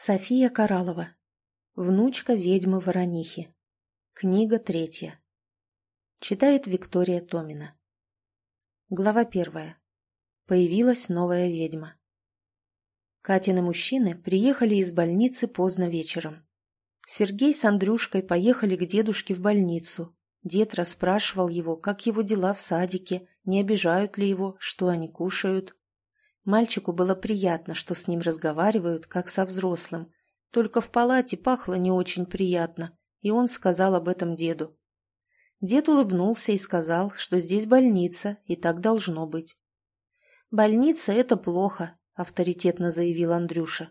София Коралова. Внучка ведьмы Воронихи. Книга третья. Читает Виктория Томина. Глава первая. Появилась новая ведьма. Катины мужчины приехали из больницы поздно вечером. Сергей с Андрюшкой поехали к дедушке в больницу. Дед расспрашивал его, как его дела в садике, не обижают ли его, что они кушают. Мальчику было приятно, что с ним разговаривают, как со взрослым. Только в палате пахло не очень приятно, и он сказал об этом деду. Дед улыбнулся и сказал, что здесь больница, и так должно быть. «Больница — это плохо», — авторитетно заявил Андрюша.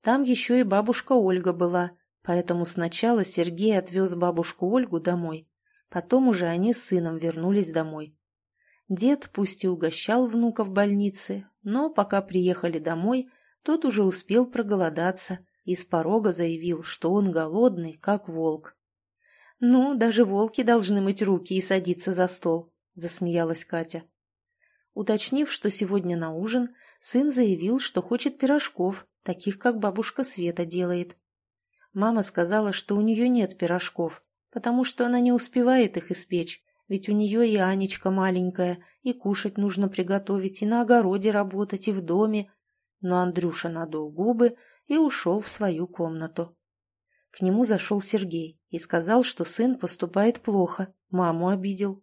«Там еще и бабушка Ольга была, поэтому сначала Сергей отвез бабушку Ольгу домой, потом уже они с сыном вернулись домой. Дед пусть и угощал внука в больнице, но пока приехали домой, тот уже успел проголодаться и с порога заявил, что он голодный, как волк. «Ну, даже волки должны мыть руки и садиться за стол», — засмеялась Катя. Уточнив, что сегодня на ужин, сын заявил, что хочет пирожков, таких, как бабушка Света делает. Мама сказала, что у нее нет пирожков, потому что она не успевает их испечь, ведь у нее и Анечка маленькая, и кушать нужно приготовить, и на огороде работать, и в доме. Но Андрюша надул губы и ушел в свою комнату. К нему зашел Сергей и сказал, что сын поступает плохо, маму обидел.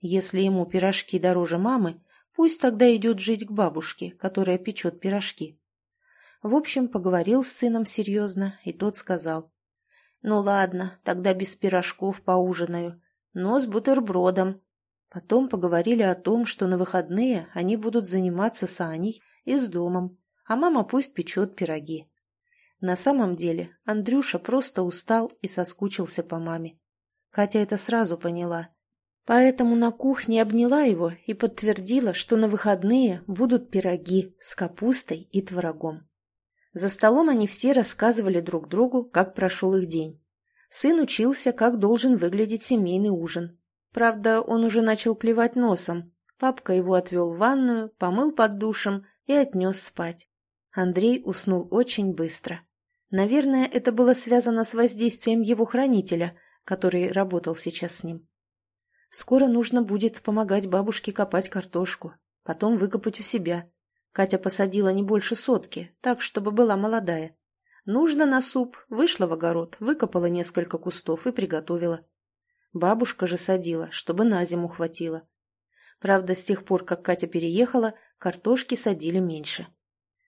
Если ему пирожки дороже мамы, пусть тогда идет жить к бабушке, которая печет пирожки. В общем, поговорил с сыном серьезно, и тот сказал. «Ну ладно, тогда без пирожков поужинаю но с бутербродом. Потом поговорили о том, что на выходные они будут заниматься с Аней и с домом, а мама пусть печет пироги. На самом деле Андрюша просто устал и соскучился по маме. Катя это сразу поняла. Поэтому на кухне обняла его и подтвердила, что на выходные будут пироги с капустой и творогом. За столом они все рассказывали друг другу, как прошел их день. Сын учился, как должен выглядеть семейный ужин. Правда, он уже начал клевать носом. Папка его отвел в ванную, помыл под душем и отнес спать. Андрей уснул очень быстро. Наверное, это было связано с воздействием его хранителя, который работал сейчас с ним. Скоро нужно будет помогать бабушке копать картошку, потом выкопать у себя. Катя посадила не больше сотки, так, чтобы была молодая. Нужно на суп, вышла в огород, выкопала несколько кустов и приготовила. Бабушка же садила, чтобы на зиму хватило. Правда, с тех пор, как Катя переехала, картошки садили меньше.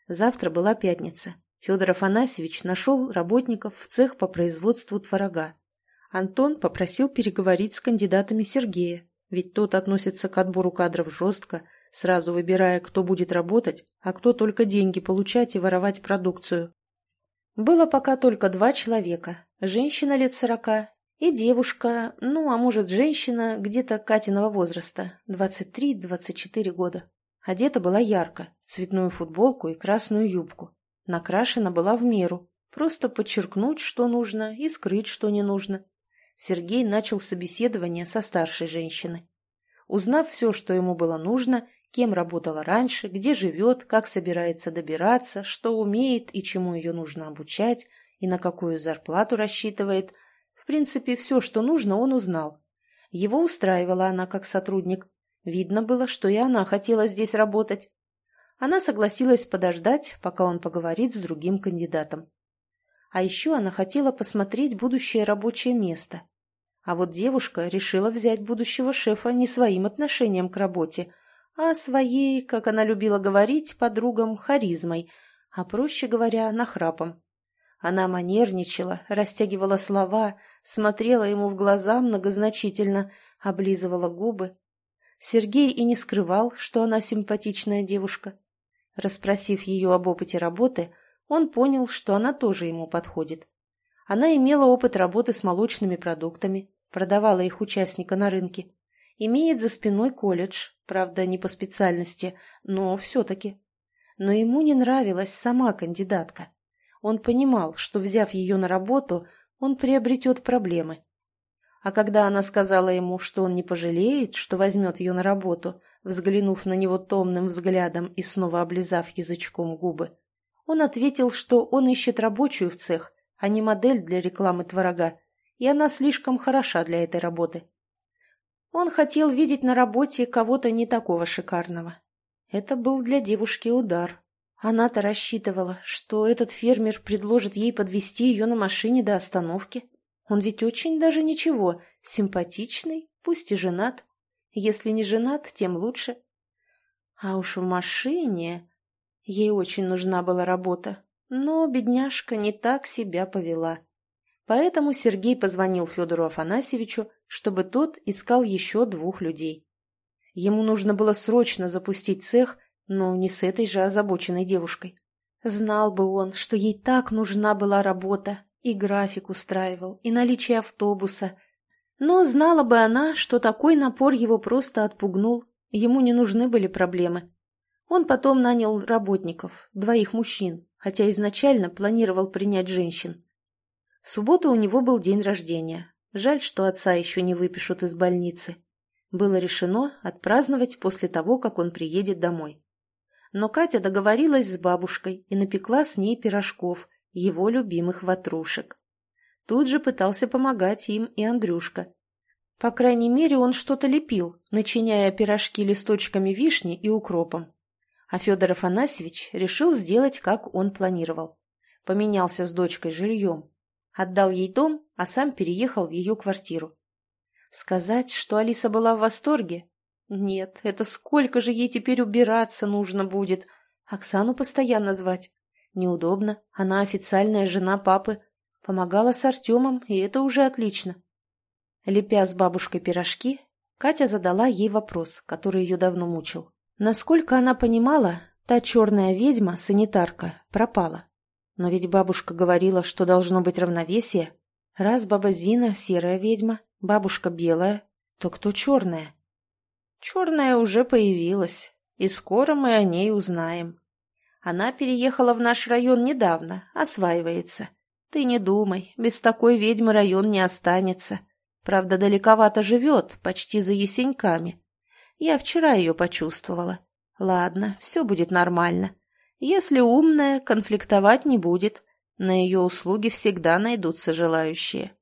Завтра была пятница. Федор Афанасьевич нашел работников в цех по производству творога. Антон попросил переговорить с кандидатами Сергея, ведь тот относится к отбору кадров жестко, сразу выбирая, кто будет работать, а кто только деньги получать и воровать продукцию. Было пока только два человека. Женщина лет сорока и девушка, ну, а может, женщина где-то Катиного возраста, 23-24 года. Одета была ярко, в цветную футболку и красную юбку. Накрашена была в меру, просто подчеркнуть, что нужно, и скрыть, что не нужно. Сергей начал собеседование со старшей женщиной. Узнав все, что ему было нужно, кем работала раньше, где живет, как собирается добираться, что умеет и чему ее нужно обучать, и на какую зарплату рассчитывает. В принципе, все, что нужно, он узнал. Его устраивала она как сотрудник. Видно было, что и она хотела здесь работать. Она согласилась подождать, пока он поговорит с другим кандидатом. А еще она хотела посмотреть будущее рабочее место. А вот девушка решила взять будущего шефа не своим отношением к работе, а своей, как она любила говорить, подругам харизмой, а, проще говоря, нахрапом. Она манерничала, растягивала слова, смотрела ему в глаза многозначительно, облизывала губы. Сергей и не скрывал, что она симпатичная девушка. Расспросив ее об опыте работы, он понял, что она тоже ему подходит. Она имела опыт работы с молочными продуктами, продавала их участника на рынке. Имеет за спиной колледж, правда, не по специальности, но все-таки. Но ему не нравилась сама кандидатка. Он понимал, что, взяв ее на работу, он приобретет проблемы. А когда она сказала ему, что он не пожалеет, что возьмет ее на работу, взглянув на него томным взглядом и снова облизав язычком губы, Он ответил, что он ищет рабочую в цех, а не модель для рекламы творога, и она слишком хороша для этой работы. Он хотел видеть на работе кого-то не такого шикарного. Это был для девушки удар. Она-то рассчитывала, что этот фермер предложит ей подвести ее на машине до остановки. Он ведь очень даже ничего, симпатичный, пусть и женат. Если не женат, тем лучше. А уж в машине... Ей очень нужна была работа, но бедняжка не так себя повела. Поэтому Сергей позвонил Федору Афанасьевичу, чтобы тот искал еще двух людей. Ему нужно было срочно запустить цех, но не с этой же озабоченной девушкой. Знал бы он, что ей так нужна была работа, и график устраивал, и наличие автобуса. Но знала бы она, что такой напор его просто отпугнул, ему не нужны были проблемы. Он потом нанял работников, двоих мужчин, хотя изначально планировал принять женщин. В субботу у него был день рождения. Жаль, что отца еще не выпишут из больницы. Было решено отпраздновать после того, как он приедет домой. Но Катя договорилась с бабушкой и напекла с ней пирожков, его любимых ватрушек. Тут же пытался помогать им и Андрюшка. По крайней мере, он что-то лепил, начиняя пирожки листочками вишни и укропом. А Федор Афанасьевич решил сделать, как он планировал. Поменялся с дочкой жильем. Отдал ей дом, а сам переехал в ее квартиру. Сказать, что Алиса была в восторге? Нет, это сколько же ей теперь убираться нужно будет. Оксану постоянно звать. Неудобно, она официальная жена папы. Помогала с Артемом, и это уже отлично. Лепя с бабушкой пирожки, Катя задала ей вопрос, который ее давно мучил. Насколько она понимала, та черная ведьма, санитарка, пропала. Но ведь бабушка говорила, что должно быть равновесие. Раз баба Зина серая ведьма, бабушка белая, то кто черная? Черная уже появилась, и скоро мы о ней узнаем. Она переехала в наш район недавно, осваивается. Ты не думай, без такой ведьмы район не останется. Правда, далековато живет, почти за ясеньками. Я вчера ее почувствовала. Ладно, все будет нормально. Если умная, конфликтовать не будет. На ее услуги всегда найдутся желающие.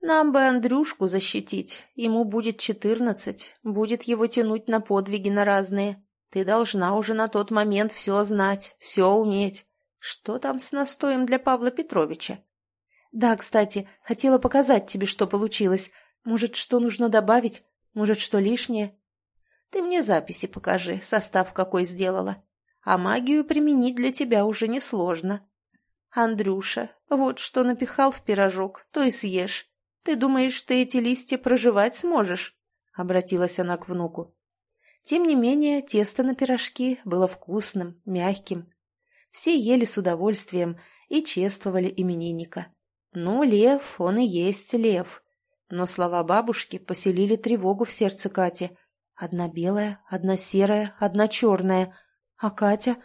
Нам бы Андрюшку защитить. Ему будет четырнадцать. Будет его тянуть на подвиги на разные. Ты должна уже на тот момент все знать, все уметь. Что там с настоем для Павла Петровича? Да, кстати, хотела показать тебе, что получилось. Может, что нужно добавить? Может, что лишнее? Ты мне записи покажи, состав какой сделала. А магию применить для тебя уже несложно. Андрюша, вот что напихал в пирожок, то и съешь. Ты думаешь, ты эти листья проживать сможешь? Обратилась она к внуку. Тем не менее, тесто на пирожки было вкусным, мягким. Все ели с удовольствием и чествовали именинника. Ну, лев, он и есть лев. Но слова бабушки поселили тревогу в сердце Кати. Одна белая, одна серая, одна черная. А Катя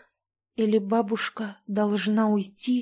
или бабушка должна уйти?